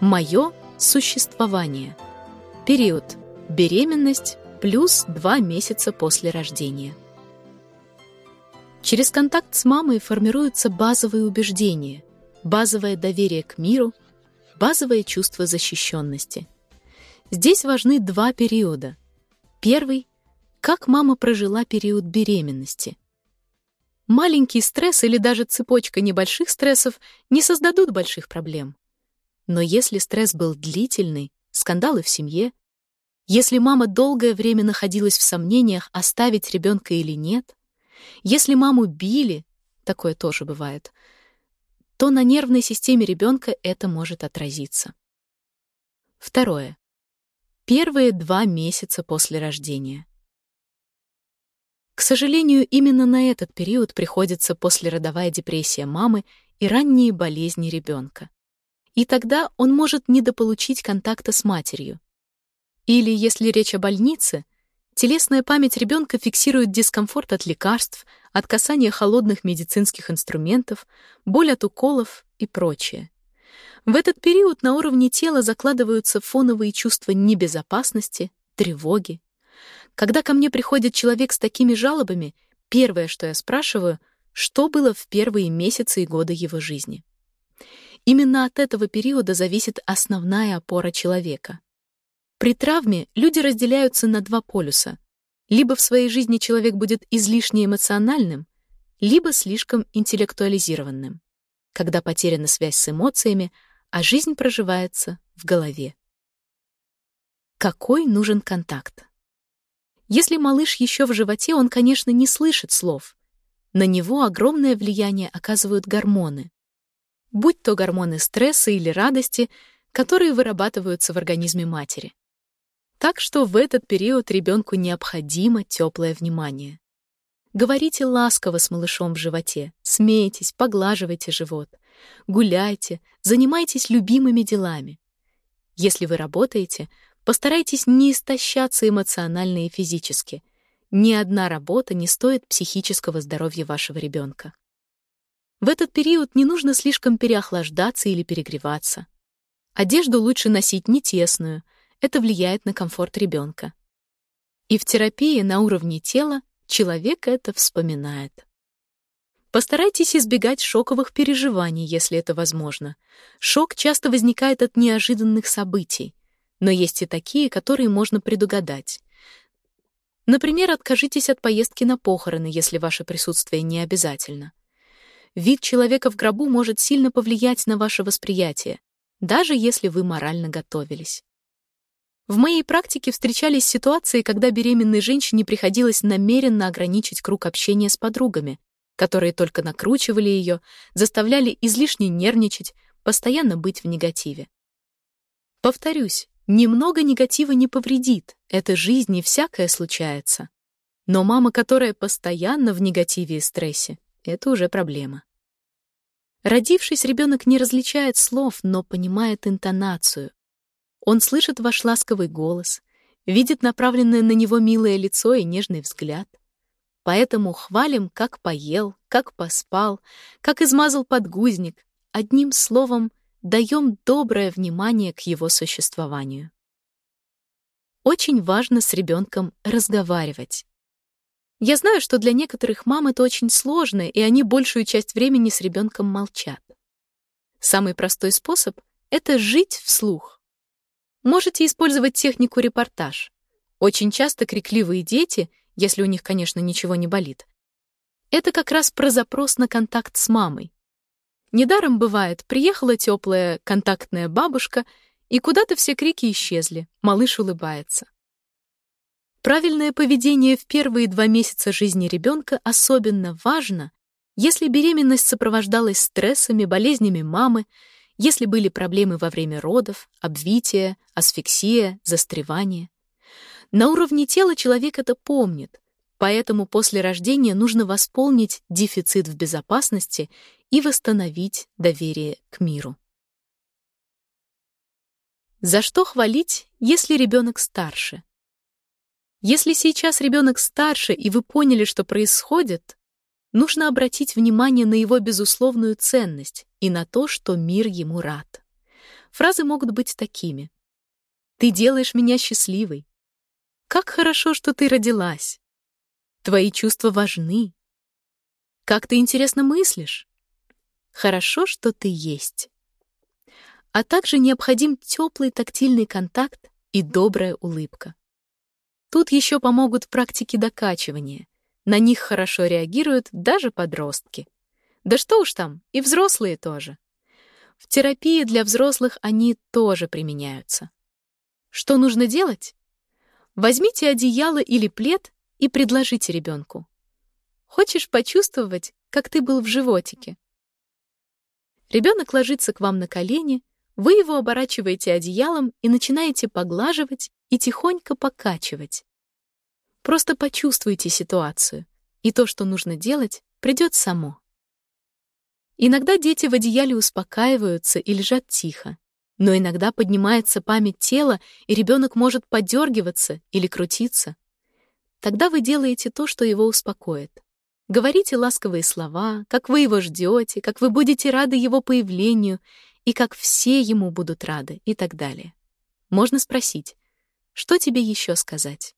Мое существование. Период. Беременность плюс два месяца после рождения. Через контакт с мамой формируются базовые убеждения, базовое доверие к миру, базовое чувство защищенности. Здесь важны два периода. Первый — как мама прожила период беременности. Маленький стресс или даже цепочка небольших стрессов не создадут больших проблем. Но если стресс был длительный, скандалы в семье, если мама долгое время находилась в сомнениях, оставить ребенка или нет, если маму били, такое тоже бывает, то на нервной системе ребенка это может отразиться. Второе. Первые два месяца после рождения. К сожалению, именно на этот период приходится послеродовая депрессия мамы и ранние болезни ребенка. И тогда он может недополучить контакта с матерью. Или, если речь о больнице, телесная память ребенка фиксирует дискомфорт от лекарств, от касания холодных медицинских инструментов, боль от уколов и прочее. В этот период на уровне тела закладываются фоновые чувства небезопасности, тревоги. Когда ко мне приходит человек с такими жалобами, первое, что я спрашиваю, что было в первые месяцы и годы его жизни. Именно от этого периода зависит основная опора человека. При травме люди разделяются на два полюса. Либо в своей жизни человек будет излишне эмоциональным, либо слишком интеллектуализированным, когда потеряна связь с эмоциями, а жизнь проживается в голове. Какой нужен контакт? Если малыш еще в животе, он, конечно, не слышит слов. На него огромное влияние оказывают гормоны будь то гормоны стресса или радости, которые вырабатываются в организме матери. Так что в этот период ребенку необходимо теплое внимание. Говорите ласково с малышом в животе, смейтесь, поглаживайте живот, гуляйте, занимайтесь любимыми делами. Если вы работаете, постарайтесь не истощаться эмоционально и физически. Ни одна работа не стоит психического здоровья вашего ребенка. В этот период не нужно слишком переохлаждаться или перегреваться. Одежду лучше носить не тесную, это влияет на комфорт ребенка. И в терапии на уровне тела человек это вспоминает. Постарайтесь избегать шоковых переживаний, если это возможно. Шок часто возникает от неожиданных событий, но есть и такие, которые можно предугадать. Например, откажитесь от поездки на похороны, если ваше присутствие не обязательно. Вид человека в гробу может сильно повлиять на ваше восприятие, даже если вы морально готовились. В моей практике встречались ситуации, когда беременной женщине приходилось намеренно ограничить круг общения с подругами, которые только накручивали ее, заставляли излишне нервничать, постоянно быть в негативе. Повторюсь, немного негатива не повредит, это жизнь и всякое случается. Но мама, которая постоянно в негативе и стрессе, это уже проблема. Родившись, ребенок не различает слов, но понимает интонацию. Он слышит ваш ласковый голос, видит направленное на него милое лицо и нежный взгляд. Поэтому хвалим, как поел, как поспал, как измазал подгузник. Одним словом, даем доброе внимание к его существованию. Очень важно с ребенком разговаривать. Я знаю, что для некоторых мам это очень сложно, и они большую часть времени с ребенком молчат. Самый простой способ — это жить вслух. Можете использовать технику репортаж. Очень часто крикливые дети, если у них, конечно, ничего не болит, это как раз про запрос на контакт с мамой. Недаром бывает, приехала теплая контактная бабушка, и куда-то все крики исчезли, малыш улыбается. Правильное поведение в первые два месяца жизни ребенка особенно важно, если беременность сопровождалась стрессами, болезнями мамы, если были проблемы во время родов, обвития, асфиксия, застревания. На уровне тела человек это помнит, поэтому после рождения нужно восполнить дефицит в безопасности и восстановить доверие к миру. За что хвалить, если ребенок старше? Если сейчас ребенок старше, и вы поняли, что происходит, нужно обратить внимание на его безусловную ценность и на то, что мир ему рад. Фразы могут быть такими. «Ты делаешь меня счастливой». «Как хорошо, что ты родилась». «Твои чувства важны». «Как ты интересно мыслишь». «Хорошо, что ты есть». А также необходим теплый тактильный контакт и добрая улыбка. Тут еще помогут практики докачивания. На них хорошо реагируют даже подростки. Да что уж там, и взрослые тоже. В терапии для взрослых они тоже применяются. Что нужно делать? Возьмите одеяло или плед и предложите ребенку. Хочешь почувствовать, как ты был в животике? Ребенок ложится к вам на колени, вы его оборачиваете одеялом и начинаете поглаживать и тихонько покачивать. Просто почувствуйте ситуацию, и то, что нужно делать, придет само. Иногда дети в одеяле успокаиваются и лежат тихо, но иногда поднимается память тела, и ребенок может подергиваться или крутиться. Тогда вы делаете то, что его успокоит. Говорите ласковые слова, как вы его ждете, как вы будете рады его появлению и как все ему будут рады и так далее. Можно спросить, что тебе еще сказать?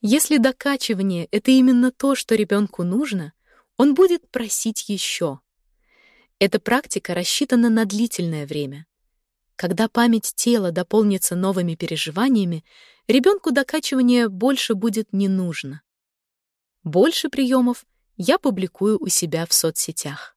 Если докачивание — это именно то, что ребенку нужно, он будет просить еще, эта практика рассчитана на длительное время. Когда память тела дополнится новыми переживаниями, ребенку докачивание больше будет не нужно. Больше приемов я публикую у себя в соцсетях.